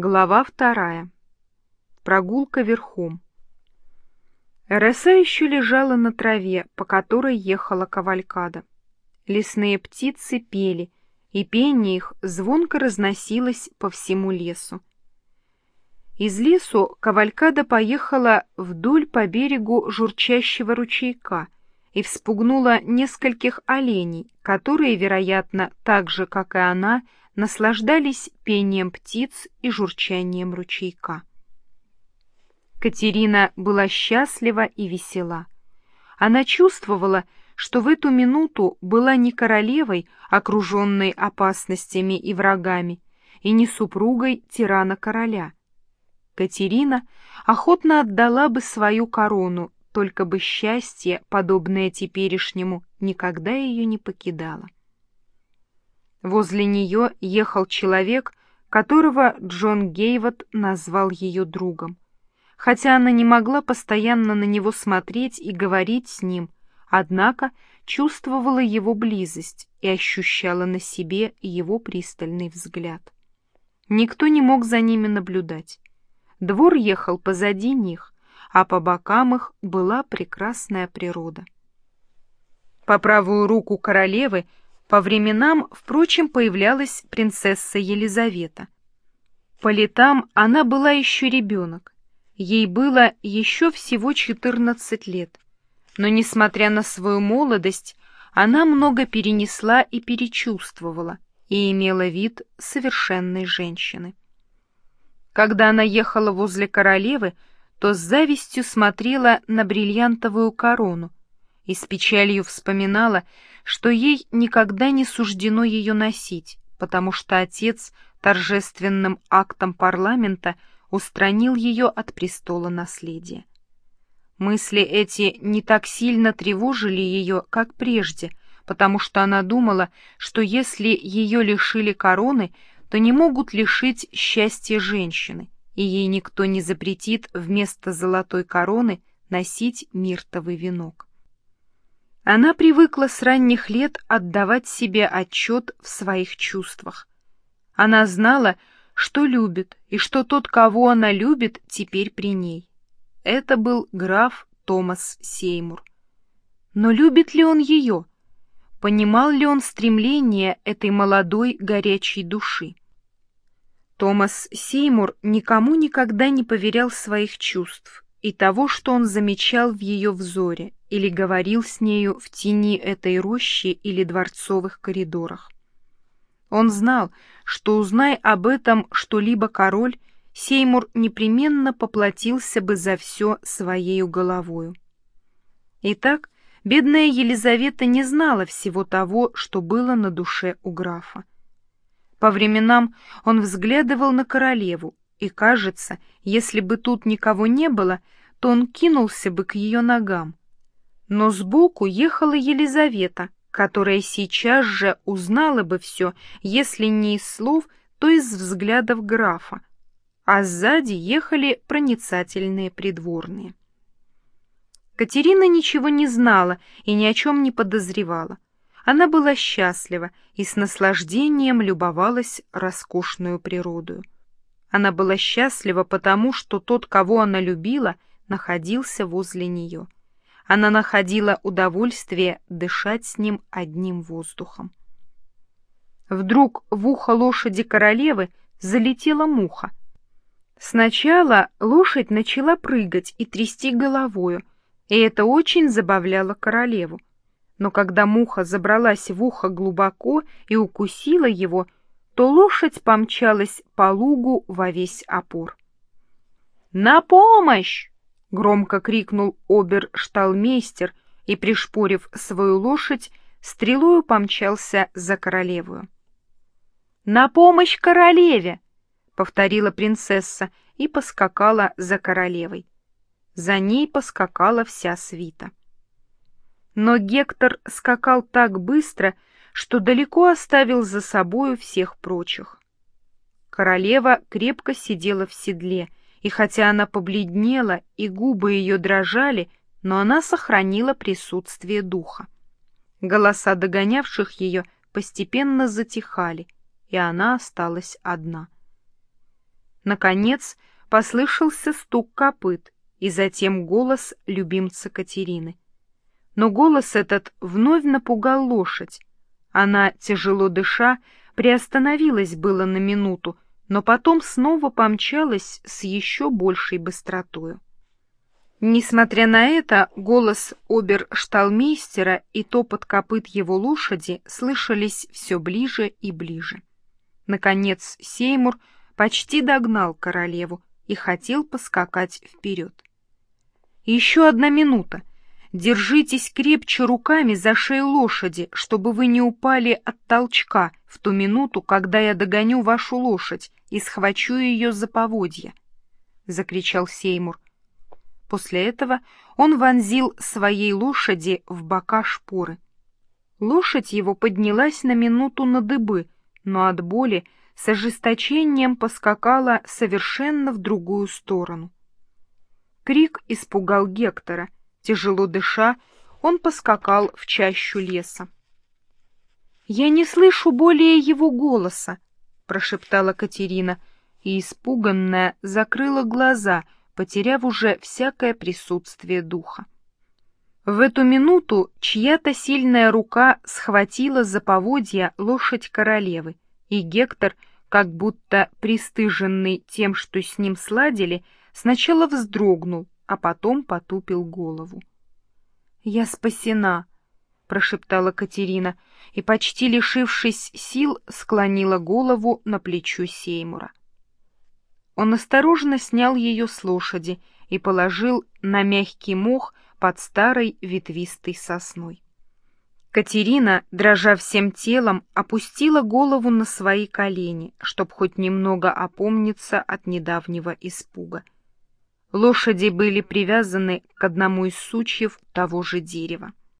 Глава вторая. Прогулка верхом. Роса еще лежала на траве, по которой ехала кавалькада. Лесные птицы пели, и пение их звонко разносилось по всему лесу. Из лесу кавалькада поехала вдоль по берегу журчащего ручейка и вспугнула нескольких оленей, которые, вероятно, так же, как и она, наслаждались пением птиц и журчанием ручейка. Катерина была счастлива и весела. Она чувствовала, что в эту минуту была не королевой, окруженной опасностями и врагами, и не супругой тирана-короля. Катерина охотно отдала бы свою корону, только бы счастье, подобное теперешнему, никогда ее не покидало. Возле нее ехал человек, которого Джон Гейвот назвал ее другом. Хотя она не могла постоянно на него смотреть и говорить с ним, однако чувствовала его близость и ощущала на себе его пристальный взгляд. Никто не мог за ними наблюдать. Двор ехал позади них, а по бокам их была прекрасная природа. По правую руку королевы по временам, впрочем, появлялась принцесса Елизавета. По летам она была еще ребенок. Ей было еще всего 14 лет. Но, несмотря на свою молодость, она много перенесла и перечувствовала, и имела вид совершенной женщины. Когда она ехала возле королевы, то с завистью смотрела на бриллиантовую корону и с печалью вспоминала, что ей никогда не суждено ее носить, потому что отец торжественным актом парламента устранил ее от престола наследия. Мысли эти не так сильно тревожили ее, как прежде, потому что она думала, что если ее лишили короны, то не могут лишить счастья женщины, и ей никто не запретит вместо золотой короны носить миртовый венок. Она привыкла с ранних лет отдавать себе отчет в своих чувствах. Она знала, что любит, и что тот, кого она любит, теперь при ней. Это был граф Томас Сеймур. Но любит ли он ее? Понимал ли он стремление этой молодой горячей души? Томас Сеймур никому никогда не поверял своих чувств и того, что он замечал в ее взоре, или говорил с нею в тени этой рощи или дворцовых коридорах. Он знал, что, узнай об этом что-либо король, Сеймур непременно поплатился бы за все своею головою. Итак, бедная Елизавета не знала всего того, что было на душе у графа. По временам он взглядывал на королеву, и, кажется, если бы тут никого не было, то он кинулся бы к ее ногам, но сбоку ехала Елизавета, которая сейчас же узнала бы все, если не из слов, то из взглядов графа, а сзади ехали проницательные придворные. Катерина ничего не знала и ни о чем не подозревала. Она была счастлива и с наслаждением любовалась роскошную природою. Она была счастлива потому, что тот, кого она любила, находился возле нее — она находила удовольствие дышать с ним одним воздухом. Вдруг в ухо лошади королевы залетела муха. Сначала лошадь начала прыгать и трясти головою, и это очень забавляло королеву. Но когда муха забралась в ухо глубоко и укусила его, то лошадь помчалась по лугу во весь опор. «На помощь!» — громко крикнул обершталмейстер и, пришпорив свою лошадь, стрелою помчался за королевую. «На помощь королеве!» — повторила принцесса и поскакала за королевой. За ней поскакала вся свита. Но Гектор скакал так быстро, что далеко оставил за собою всех прочих. Королева крепко сидела в седле — и хотя она побледнела и губы ее дрожали, но она сохранила присутствие духа. Голоса догонявших ее постепенно затихали, и она осталась одна. Наконец послышался стук копыт и затем голос любимца Катерины. Но голос этот вновь напугал лошадь. Она, тяжело дыша, приостановилась было на минуту, но потом снова помчалась с еще большей быстротою. Несмотря на это, голос обершталмейстера и топот копыт его лошади слышались все ближе и ближе. Наконец Сеймур почти догнал королеву и хотел поскакать вперед. «Еще одна минута. Держитесь крепче руками за шею лошади, чтобы вы не упали от толчка в ту минуту, когда я догоню вашу лошадь и схвачу ее за поводья», — закричал Сеймур. После этого он вонзил своей лошади в бока шпоры. Лошадь его поднялась на минуту на дыбы, но от боли с ожесточением поскакала совершенно в другую сторону. Крик испугал Гектора. Тяжело дыша, он поскакал в чащу леса. «Я не слышу более его голоса», — прошептала Катерина, и, испуганная, закрыла глаза — потеряв уже всякое присутствие духа. В эту минуту чья-то сильная рука схватила за поводья лошадь королевы, и Гектор, как будто пристыженный тем, что с ним сладили, сначала вздрогнул, а потом потупил голову. «Я спасена!» — прошептала Катерина, и, почти лишившись сил, склонила голову на плечо Сеймура. Он осторожно снял ее с лошади и положил на мягкий мох под старой ветвистой сосной. Катерина, дрожа всем телом, опустила голову на свои колени, чтобы хоть немного опомниться от недавнего испуга. Лошади были привязаны к одному из сучьев того же дерева.